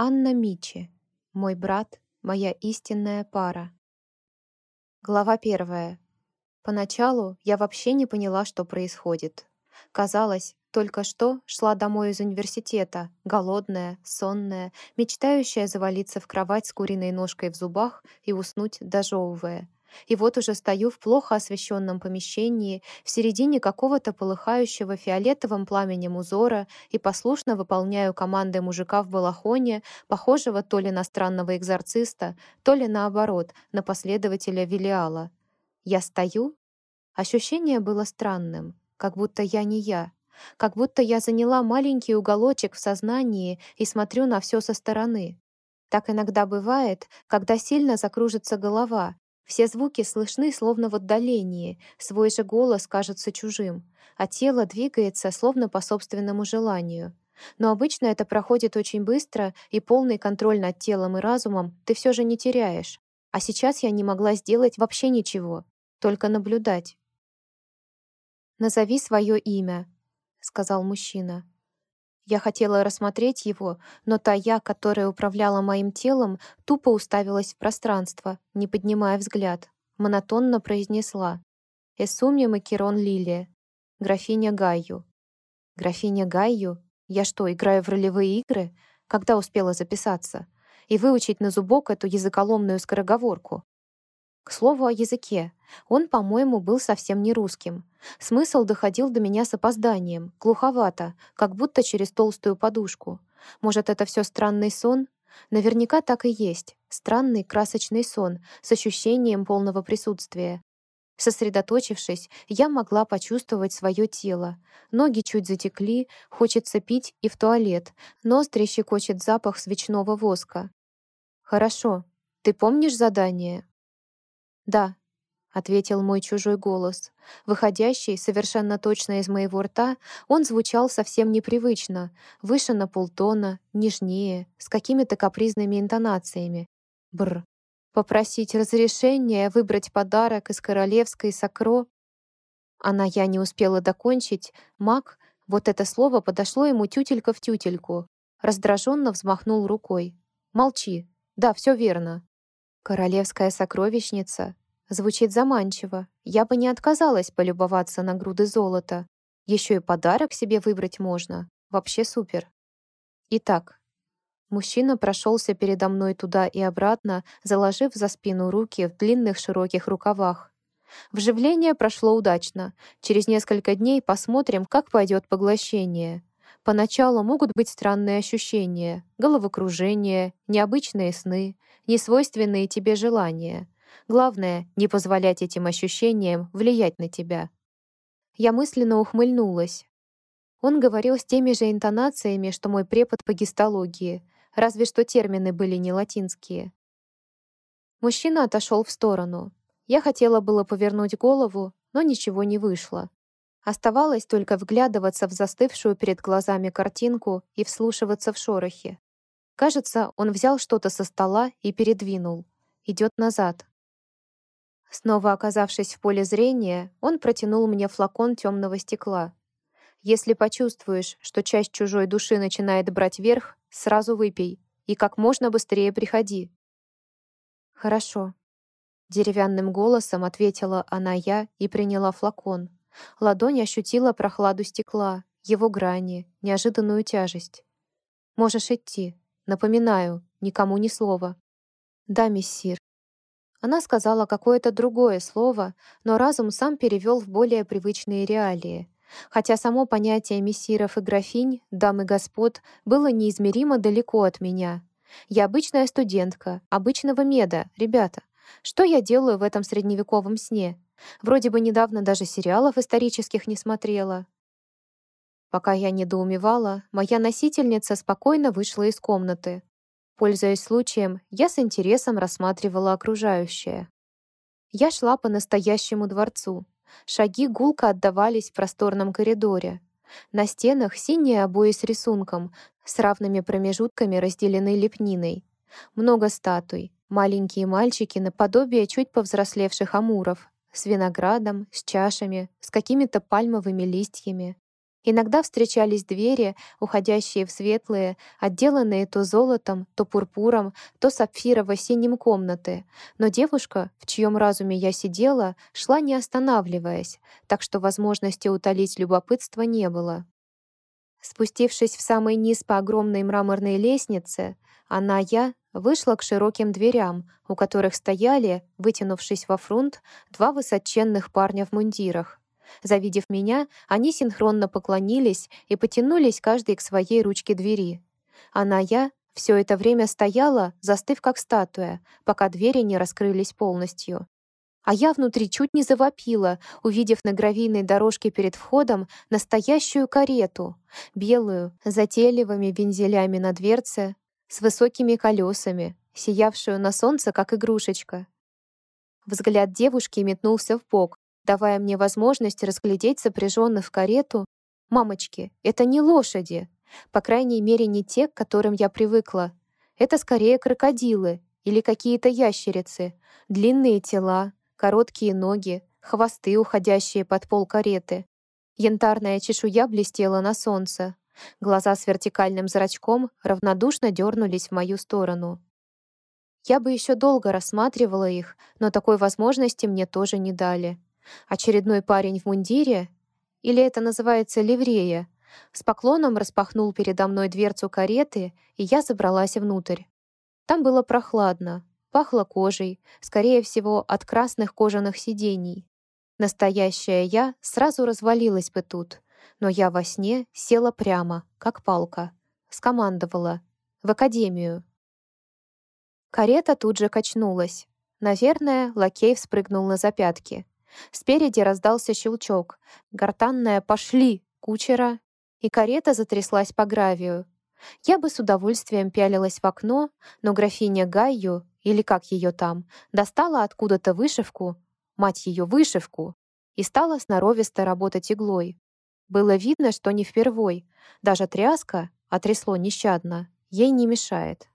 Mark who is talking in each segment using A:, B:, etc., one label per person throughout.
A: Анна Мичи. Мой брат, моя истинная пара. Глава первая. Поначалу я вообще не поняла, что происходит. Казалось, только что шла домой из университета, голодная, сонная, мечтающая завалиться в кровать с куриной ножкой в зубах и уснуть, дожевывая. И вот уже стою в плохо освещенном помещении, в середине какого-то полыхающего фиолетовым пламенем узора и послушно выполняю команды мужика в балахоне, похожего то ли на странного экзорциста, то ли наоборот, на последователя Велиала. Я стою? Ощущение было странным, как будто я не я, как будто я заняла маленький уголочек в сознании и смотрю на все со стороны. Так иногда бывает, когда сильно закружится голова, все звуки слышны словно в отдалении, свой же голос кажется чужим, а тело двигается словно по собственному желанию. Но обычно это проходит очень быстро, и полный контроль над телом и разумом ты все же не теряешь. А сейчас я не могла сделать вообще ничего, только наблюдать. «Назови свое имя», — сказал мужчина. Я хотела рассмотреть его, но та я, которая управляла моим телом, тупо уставилась в пространство, не поднимая взгляд. Монотонно произнесла. «Эсуми Макерон Лилия. Графиня Гайю». «Графиня Гайю? Я что, играю в ролевые игры? Когда успела записаться? И выучить на зубок эту языколомную скороговорку? К слову о языке. Он, по-моему, был совсем не русским. Смысл доходил до меня с опозданием, глуховато, как будто через толстую подушку. Может, это все странный сон? Наверняка так и есть. Странный красочный сон с ощущением полного присутствия. Сосредоточившись, я могла почувствовать свое тело. Ноги чуть затекли, хочется пить и в туалет. Ноздри щекочет запах свечного воска. «Хорошо. Ты помнишь задание?» «Да», — ответил мой чужой голос. Выходящий совершенно точно из моего рта, он звучал совсем непривычно, выше на полтона, нежнее, с какими-то капризными интонациями. Бр. Попросить разрешения выбрать подарок из королевской сакро. Она я не успела докончить, маг, вот это слово подошло ему тютелька в тютельку. Раздраженно взмахнул рукой. «Молчи. Да, все верно. Королевская сокровищница звучит заманчиво. Я бы не отказалась полюбоваться на груды золота. Еще и подарок себе выбрать можно. Вообще супер. Итак, мужчина прошелся передо мной туда и обратно, заложив за спину руки в длинных широких рукавах. Вживление прошло удачно. Через несколько дней посмотрим, как пойдет поглощение. Поначалу могут быть странные ощущения, головокружение, необычные сны, несвойственные тебе желания. Главное — не позволять этим ощущениям влиять на тебя. Я мысленно ухмыльнулась. Он говорил с теми же интонациями, что мой препод по гистологии, разве что термины были не латинские. Мужчина отошел в сторону. Я хотела было повернуть голову, но ничего не вышло. Оставалось только вглядываться в застывшую перед глазами картинку и вслушиваться в шорохи. Кажется, он взял что-то со стола и передвинул. Идет назад. Снова оказавшись в поле зрения, он протянул мне флакон темного стекла. Если почувствуешь, что часть чужой души начинает брать верх, сразу выпей и как можно быстрее приходи. Хорошо. Деревянным голосом ответила она я и приняла флакон. Ладонь ощутила прохладу стекла, его грани, неожиданную тяжесть. «Можешь идти. Напоминаю, никому ни слова». «Да, мессир». Она сказала какое-то другое слово, но разум сам перевел в более привычные реалии. Хотя само понятие мессиров и графинь, дам и господ, было неизмеримо далеко от меня. Я обычная студентка, обычного меда, ребята. Что я делаю в этом средневековом сне? Вроде бы недавно даже сериалов исторических не смотрела. Пока я недоумевала, моя носительница спокойно вышла из комнаты. Пользуясь случаем, я с интересом рассматривала окружающее. Я шла по настоящему дворцу. Шаги гулко отдавались в просторном коридоре. На стенах синие обои с рисунком, с равными промежутками разделены лепниной. Много статуй, маленькие мальчики наподобие чуть повзрослевших амуров, с виноградом, с чашами, с какими-то пальмовыми листьями. Иногда встречались двери, уходящие в светлые, отделанные то золотом, то пурпуром, то сапфирово-синим комнаты. Но девушка, в чьем разуме я сидела, шла не останавливаясь, так что возможности утолить любопытство не было. Спустившись в самый низ по огромной мраморной лестнице, она, я, вышла к широким дверям, у которых стояли, вытянувшись во фронт, два высоченных парня в мундирах. Завидев меня, они синхронно поклонились и потянулись каждый к своей ручке двери. Она, я, все это время стояла, застыв как статуя, пока двери не раскрылись полностью. А я внутри чуть не завопила, увидев на гравийной дорожке перед входом настоящую карету, белую, затейливыми вензелями на дверце, с высокими колесами, сиявшую на солнце, как игрушечка. Взгляд девушки метнулся в бок, давая мне возможность разглядеть запряженных в карету. Мамочки, это не лошади, по крайней мере, не те, к которым я привыкла. Это скорее крокодилы или какие-то ящерицы, длинные тела, короткие ноги, хвосты, уходящие под пол кареты. Янтарная чешуя блестела на солнце. Глаза с вертикальным зрачком равнодушно дернулись в мою сторону. Я бы еще долго рассматривала их, но такой возможности мне тоже не дали. Очередной парень в мундире, или это называется ливрея, с поклоном распахнул передо мной дверцу кареты, и я забралась внутрь. Там было прохладно, пахло кожей, скорее всего, от красных кожаных сидений. Настоящая я сразу развалилась бы тут, но я во сне села прямо, как палка, скомандовала «в академию». Карета тут же качнулась. Наверное, лакей вспрыгнул на запятки. Спереди раздался щелчок. Гортанная «пошли» кучера, и карета затряслась по гравию. Я бы с удовольствием пялилась в окно, но графиня Гайю, или как ее там, достала откуда-то вышивку, мать ее вышивку, и стала сноровисто работать иглой. Было видно, что не впервой. Даже тряска, отрясло нещадно, ей не мешает.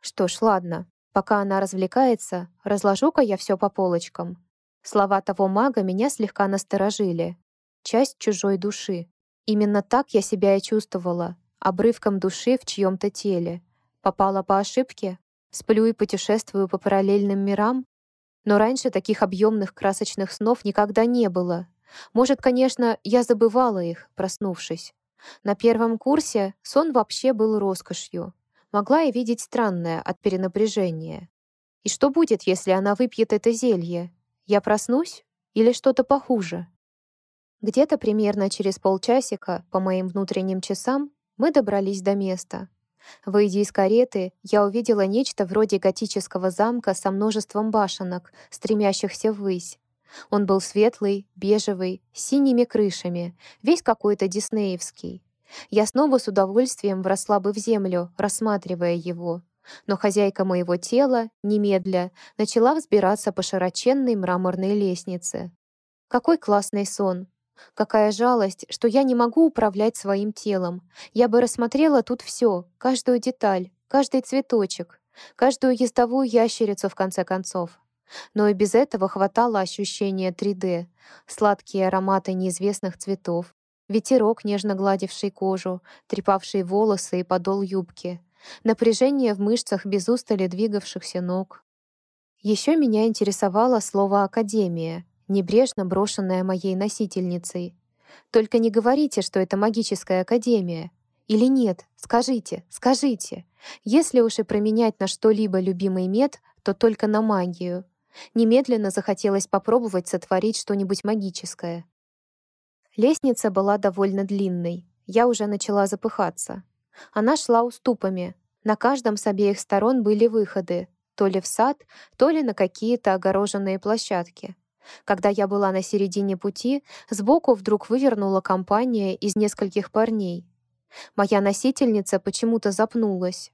A: Что ж, ладно. Пока она развлекается, разложу-ка я все по полочкам. Слова того мага меня слегка насторожили. Часть чужой души. Именно так я себя и чувствовала, обрывком души в чьем-то теле. Попала по ошибке? Сплю и путешествую по параллельным мирам? Но раньше таких объемных красочных снов никогда не было. Может, конечно, я забывала их, проснувшись. На первом курсе сон вообще был роскошью. Могла я видеть странное от перенапряжения. И что будет, если она выпьет это зелье? Я проснусь или что-то похуже? Где-то примерно через полчасика, по моим внутренним часам, мы добрались до места. Выйдя из кареты, я увидела нечто вроде готического замка со множеством башенок, стремящихся ввысь. Он был светлый, бежевый, с синими крышами, весь какой-то диснеевский. Я снова с удовольствием вросла бы в землю, рассматривая его но хозяйка моего тела, немедля, начала взбираться по широченной мраморной лестнице. Какой классный сон! Какая жалость, что я не могу управлять своим телом. Я бы рассмотрела тут все, каждую деталь, каждый цветочек, каждую ездовую ящерицу в конце концов. Но и без этого хватало ощущения 3D, сладкие ароматы неизвестных цветов, ветерок, нежно гладивший кожу, трепавший волосы и подол юбки, напряжение в мышцах без устали двигавшихся ног. Еще меня интересовало слово «академия», небрежно брошенное моей носительницей. «Только не говорите, что это магическая академия. Или нет, скажите, скажите. Если уж и променять на что-либо любимый мед, то только на магию. Немедленно захотелось попробовать сотворить что-нибудь магическое. Лестница была довольно длинной. Я уже начала запыхаться. Она шла уступами. На каждом с обеих сторон были выходы, то ли в сад, то ли на какие-то огороженные площадки. Когда я была на середине пути, сбоку вдруг вывернула компания из нескольких парней. Моя носительница почему-то запнулась.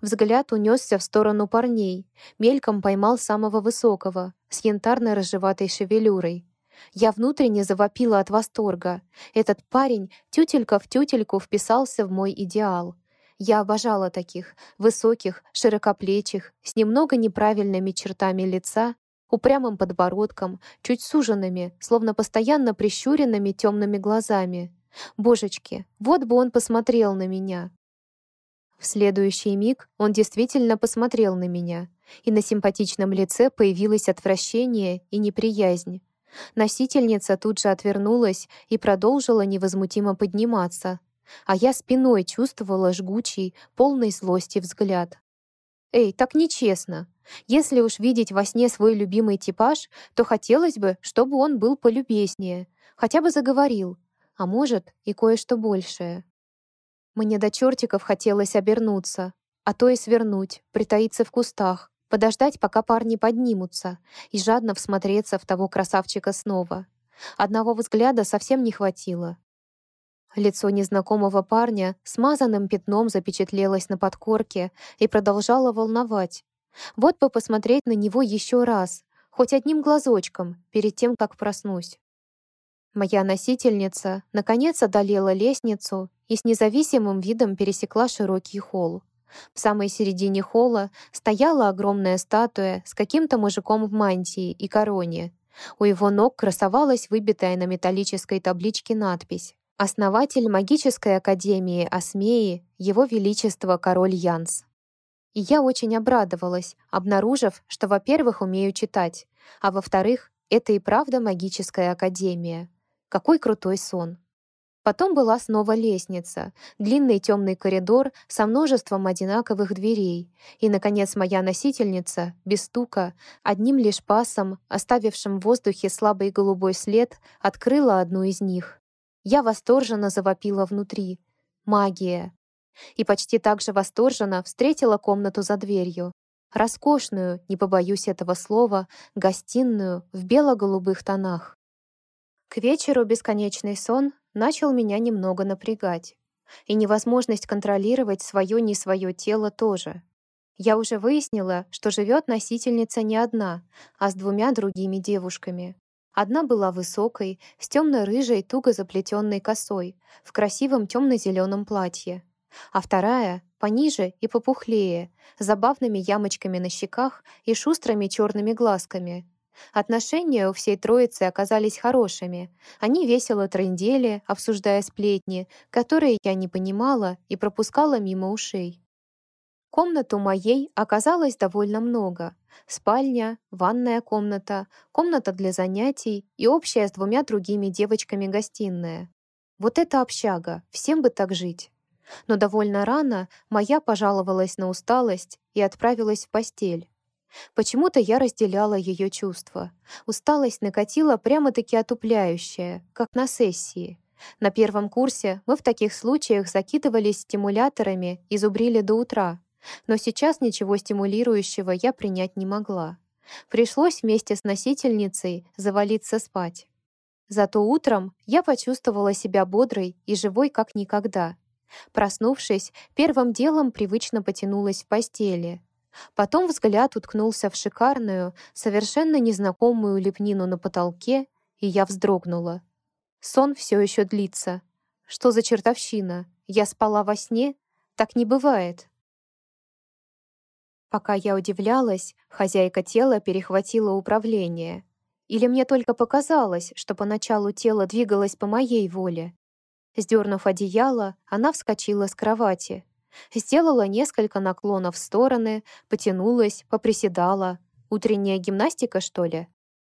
A: Взгляд унесся в сторону парней, мельком поймал самого высокого, с янтарно-рыжеватой шевелюрой. Я внутренне завопила от восторга. Этот парень тютелька в тютельку вписался в мой идеал. Я обожала таких, высоких, широкоплечих, с немного неправильными чертами лица, упрямым подбородком, чуть суженными, словно постоянно прищуренными темными глазами. Божечки, вот бы он посмотрел на меня. В следующий миг он действительно посмотрел на меня, и на симпатичном лице появилось отвращение и неприязнь. Носительница тут же отвернулась и продолжила невозмутимо подниматься, а я спиной чувствовала жгучий, полный злости взгляд. «Эй, так нечестно. Если уж видеть во сне свой любимый типаж, то хотелось бы, чтобы он был полюбезнее, хотя бы заговорил, а может, и кое-что большее». Мне до чертиков хотелось обернуться, а то и свернуть, притаиться в кустах, подождать, пока парни поднимутся, и жадно всмотреться в того красавчика снова. Одного взгляда совсем не хватило. Лицо незнакомого парня смазанным пятном запечатлелось на подкорке и продолжало волновать. Вот бы посмотреть на него еще раз, хоть одним глазочком, перед тем, как проснусь. Моя носительница, наконец, одолела лестницу и с независимым видом пересекла широкий холл. В самой середине холла стояла огромная статуя с каким-то мужиком в мантии и короне. У его ног красовалась выбитая на металлической табличке надпись «Основатель магической академии Осмеи, Его Величество Король Янс». И я очень обрадовалась, обнаружив, что, во-первых, умею читать, а во-вторых, это и правда магическая академия. Какой крутой сон! Потом была снова лестница, длинный темный коридор со множеством одинаковых дверей, и, наконец, моя носительница, без стука, одним лишь пасом, оставившим в воздухе слабый голубой след, открыла одну из них. Я восторженно завопила внутри. Магия. И почти так же восторженно встретила комнату за дверью. Роскошную, не побоюсь этого слова, гостиную в бело-голубых тонах. К вечеру бесконечный сон начал меня немного напрягать. И невозможность контролировать свое не свое тело тоже. Я уже выяснила, что живет носительница не одна, а с двумя другими девушками. Одна была высокой, с темно-рыжей, туго заплетенной косой, в красивом темно-зеленом платье. А вторая — пониже и попухлее, с забавными ямочками на щеках и шустрыми черными глазками, Отношения у всей троицы оказались хорошими. Они весело трындели, обсуждая сплетни, которые я не понимала и пропускала мимо ушей. Комнат у моей оказалось довольно много. Спальня, ванная комната, комната для занятий и общая с двумя другими девочками гостиная. Вот это общага, всем бы так жить. Но довольно рано моя пожаловалась на усталость и отправилась в постель. Почему-то я разделяла ее чувства. Усталость накатила прямо-таки отупляющая, как на сессии. На первом курсе мы в таких случаях закидывались стимуляторами и зубрили до утра. Но сейчас ничего стимулирующего я принять не могла. Пришлось вместе с носительницей завалиться спать. Зато утром я почувствовала себя бодрой и живой как никогда. Проснувшись, первым делом привычно потянулась в постели — Потом взгляд уткнулся в шикарную, совершенно незнакомую лепнину на потолке, и я вздрогнула. Сон все еще длится. Что за чертовщина? Я спала во сне? Так не бывает. Пока я удивлялась, хозяйка тела перехватила управление. Или мне только показалось, что поначалу тело двигалось по моей воле. Сдернув одеяло, она вскочила с кровати, Сделала несколько наклонов в стороны, потянулась, поприседала. Утренняя гимнастика, что ли?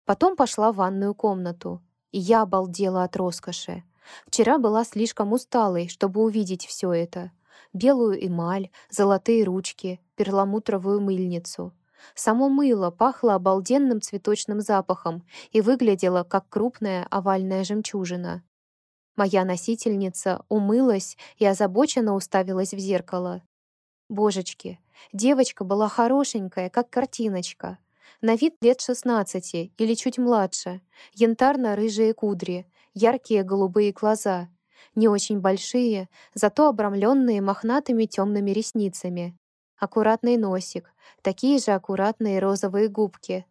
A: Потом пошла в ванную комнату. И я обалдела от роскоши. Вчера была слишком усталой, чтобы увидеть все это. Белую эмаль, золотые ручки, перламутровую мыльницу. Само мыло пахло обалденным цветочным запахом и выглядело как крупная овальная жемчужина. Моя носительница умылась и озабоченно уставилась в зеркало. Божечки, девочка была хорошенькая, как картиночка. На вид лет 16 или чуть младше. Янтарно-рыжие кудри, яркие голубые глаза. Не очень большие, зато обрамленные мохнатыми темными ресницами. Аккуратный носик, такие же аккуратные розовые губки,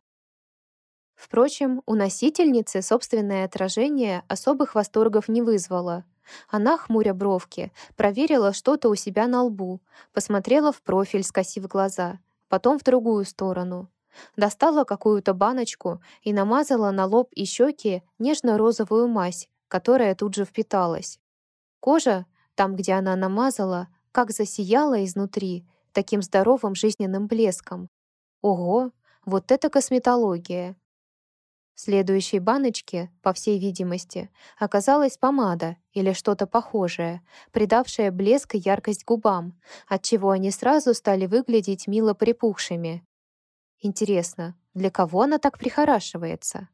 A: Впрочем, у носительницы собственное отражение особых восторгов не вызвало. Она, хмуря бровки, проверила что-то у себя на лбу, посмотрела в профиль, скосив глаза, потом в другую сторону. Достала какую-то баночку и намазала на лоб и щеки нежно-розовую мазь, которая тут же впиталась. Кожа, там, где она намазала, как засияла изнутри, таким здоровым жизненным блеском. Ого, вот это косметология! В следующей баночке, по всей видимости, оказалась помада или что-то похожее, придавшее блеск и яркость губам, отчего они сразу стали выглядеть мило припухшими. Интересно, для кого она так прихорашивается?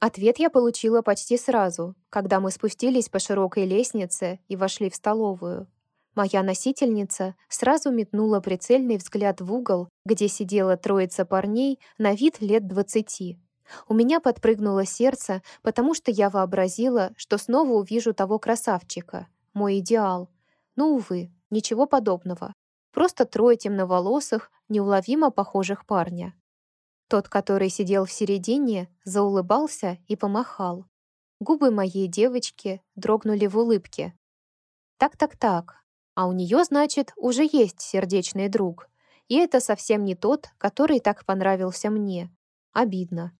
A: Ответ я получила почти сразу, когда мы спустились по широкой лестнице и вошли в столовую. Моя носительница сразу метнула прицельный взгляд в угол, где сидела троица парней на вид лет двадцати. У меня подпрыгнуло сердце, потому что я вообразила, что снова увижу того красавчика, мой идеал. Но, увы, ничего подобного. Просто трое темноволосых, неуловимо похожих парня. Тот, который сидел в середине, заулыбался и помахал. Губы моей девочки дрогнули в улыбке. Так-так-так, а у нее, значит, уже есть сердечный друг. И это совсем не тот, который так понравился мне. Обидно.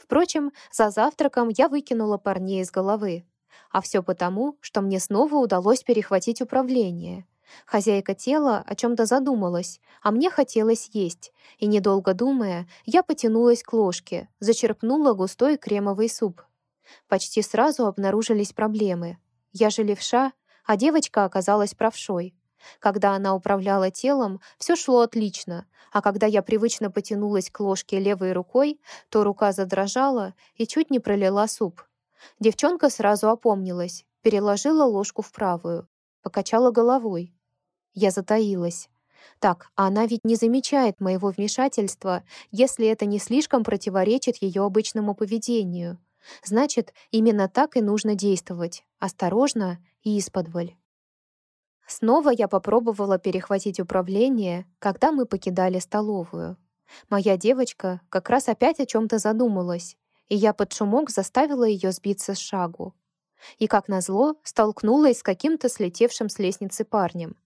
A: Впрочем, за завтраком я выкинула парней из головы. А все потому, что мне снова удалось перехватить управление. Хозяйка тела о чем-то задумалась, а мне хотелось есть, и, недолго думая, я потянулась к ложке, зачерпнула густой кремовый суп. Почти сразу обнаружились проблемы. Я же левша, а девочка оказалась правшой. Когда она управляла телом, все шло отлично, а когда я привычно потянулась к ложке левой рукой, то рука задрожала и чуть не пролила суп. Девчонка сразу опомнилась, переложила ложку в правую, покачала головой. Я затаилась. Так, а она ведь не замечает моего вмешательства, если это не слишком противоречит ее обычному поведению. Значит, именно так и нужно действовать, осторожно и исподволь. Снова я попробовала перехватить управление, когда мы покидали столовую. Моя девочка как раз опять о чем-то задумалась, и я под шумок заставила ее сбиться с шагу. И, как назло, столкнулась с каким-то слетевшим с лестницы парнем.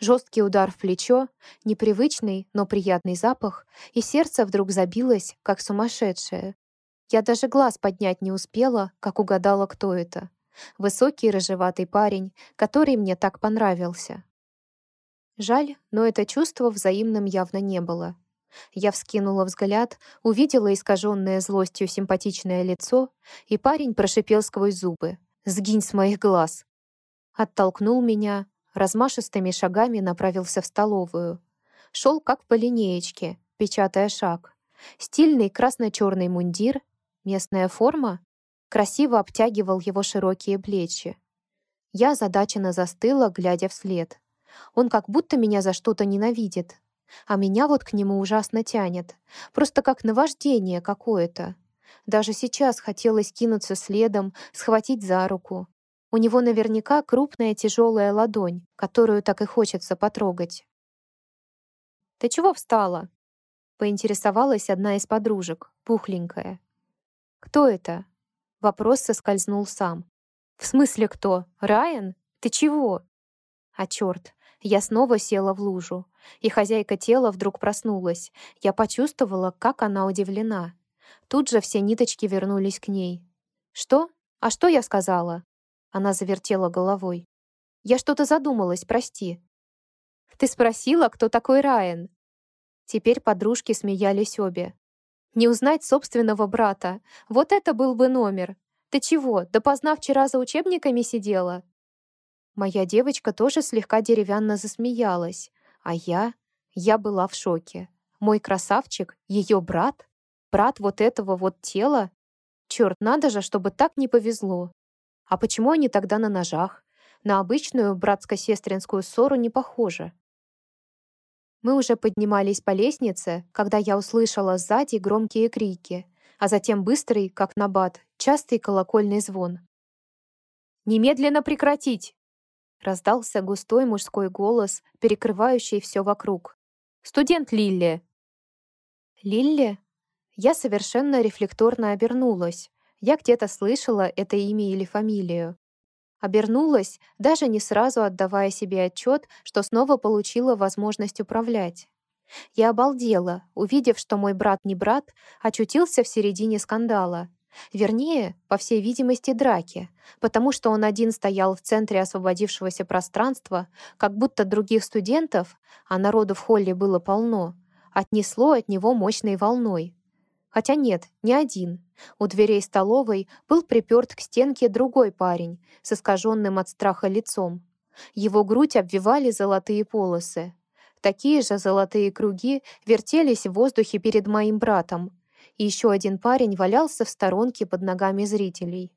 A: Жесткий удар в плечо, непривычный, но приятный запах, и сердце вдруг забилось, как сумасшедшее. Я даже глаз поднять не успела, как угадала, кто это. Высокий рыжеватый парень, который мне так понравился. Жаль, но это чувство взаимным явно не было. Я вскинула взгляд, увидела искаженное злостью симпатичное лицо, и парень прошипел сквозь зубы. «Сгинь с моих глаз!» Оттолкнул меня, размашистыми шагами направился в столовую. Шел как по линеечке, печатая шаг. Стильный красно-черный мундир, местная форма, красиво обтягивал его широкие плечи. Я озадаченно застыла, глядя вслед. Он как будто меня за что-то ненавидит, а меня вот к нему ужасно тянет, просто как наваждение какое-то. Даже сейчас хотелось кинуться следом, схватить за руку. У него наверняка крупная тяжелая ладонь, которую так и хочется потрогать. «Ты чего встала?» — поинтересовалась одна из подружек, пухленькая. «Кто это?» Вопрос соскользнул сам. «В смысле кто? Райан? Ты чего?» А черт, я снова села в лужу, и хозяйка тела вдруг проснулась. Я почувствовала, как она удивлена. Тут же все ниточки вернулись к ней. «Что? А что я сказала?» Она завертела головой. «Я что-то задумалась, прости». «Ты спросила, кто такой Райан?» Теперь подружки смеялись обе. Не узнать собственного брата. Вот это был бы номер. Ты чего, допоздна вчера за учебниками сидела? Моя девочка тоже слегка деревянно засмеялась. А я... Я была в шоке. Мой красавчик, ее брат? Брат вот этого вот тела? Черт, надо же, чтобы так не повезло. А почему они тогда на ножах? На обычную братско-сестринскую ссору не похоже. Мы уже поднимались по лестнице, когда я услышала сзади громкие крики, а затем быстрый, как набат, частый колокольный звон. «Немедленно прекратить!» Раздался густой мужской голос, перекрывающий все вокруг. «Студент Лилли!» «Лилли?» Я совершенно рефлекторно обернулась. Я где-то слышала это имя или фамилию. Обернулась, даже не сразу отдавая себе отчет, что снова получила возможность управлять. Я обалдела, увидев, что мой брат не брат, очутился в середине скандала. Вернее, по всей видимости, драки, потому что он один стоял в центре освободившегося пространства, как будто других студентов, а народу в холле было полно, отнесло от него мощной волной. Хотя нет, не один. У дверей столовой был приперт к стенке другой парень с искаженным от страха лицом. Его грудь обвивали золотые полосы. Такие же золотые круги вертелись в воздухе перед моим братом, и еще один парень валялся в сторонке под ногами зрителей.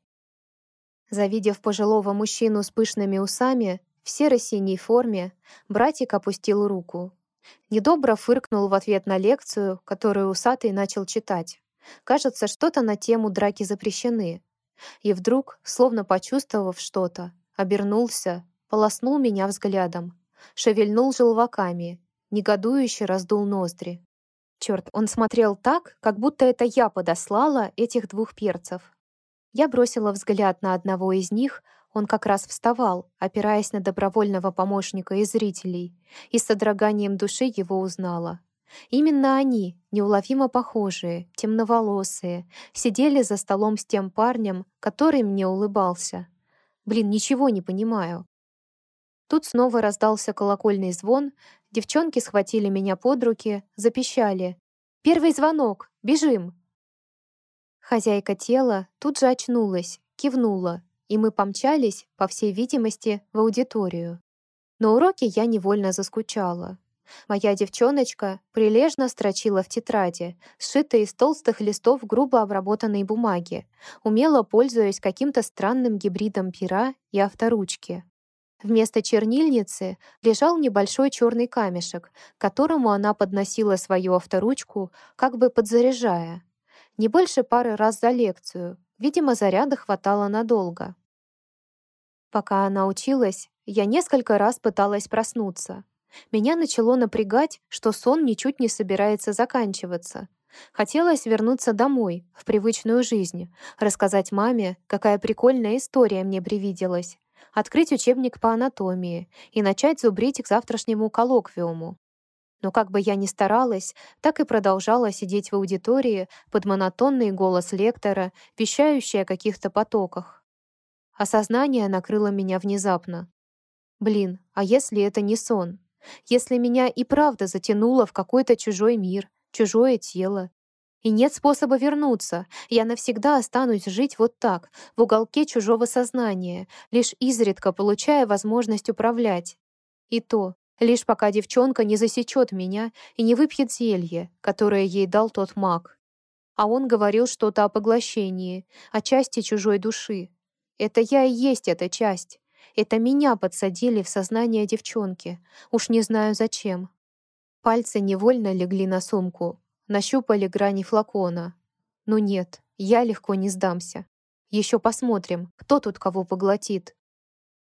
A: Завидев пожилого мужчину с пышными усами, в серо-синей форме, братик опустил руку. Недобро фыркнул в ответ на лекцию, которую усатый начал читать. Кажется, что-то на тему «драки запрещены». И вдруг, словно почувствовав что-то, обернулся, полоснул меня взглядом, шевельнул желваками, негодующе раздул ноздри. Черт, он смотрел так, как будто это я подослала этих двух перцев. Я бросила взгляд на одного из них, он как раз вставал, опираясь на добровольного помощника из зрителей, и с содроганием души его узнала. Именно они, неуловимо похожие, темноволосые, сидели за столом с тем парнем, который мне улыбался. Блин, ничего не понимаю. Тут снова раздался колокольный звон, девчонки схватили меня под руки, запищали. «Первый звонок! Бежим!» Хозяйка тела тут же очнулась, кивнула, и мы помчались, по всей видимости, в аудиторию. На уроке я невольно заскучала. Моя девчоночка прилежно строчила в тетради, сшитой из толстых листов грубо обработанной бумаги, умело пользуясь каким-то странным гибридом пера и авторучки. Вместо чернильницы лежал небольшой черный камешек, к которому она подносила свою авторучку, как бы подзаряжая. Не больше пары раз за лекцию, видимо, заряда хватало надолго. Пока она училась, я несколько раз пыталась проснуться. Меня начало напрягать, что сон ничуть не собирается заканчиваться. Хотелось вернуться домой, в привычную жизнь, рассказать маме, какая прикольная история мне привиделась, открыть учебник по анатомии и начать зубрить к завтрашнему коллоквиуму. Но как бы я ни старалась, так и продолжала сидеть в аудитории под монотонный голос лектора, вещающий о каких-то потоках. Осознание накрыло меня внезапно. Блин, а если это не сон? Если меня и правда затянуло в какой-то чужой мир, чужое тело, и нет способа вернуться. Я навсегда останусь жить вот так, в уголке чужого сознания, лишь изредка получая возможность управлять. И то, лишь пока девчонка не засечет меня и не выпьет зелье, которое ей дал тот маг. А он говорил что-то о поглощении, о части чужой души. Это я и есть эта часть. Это меня подсадили в сознание девчонки. Уж не знаю зачем. Пальцы невольно легли на сумку, нащупали грани флакона. Ну нет, я легко не сдамся. Еще посмотрим, кто тут кого поглотит.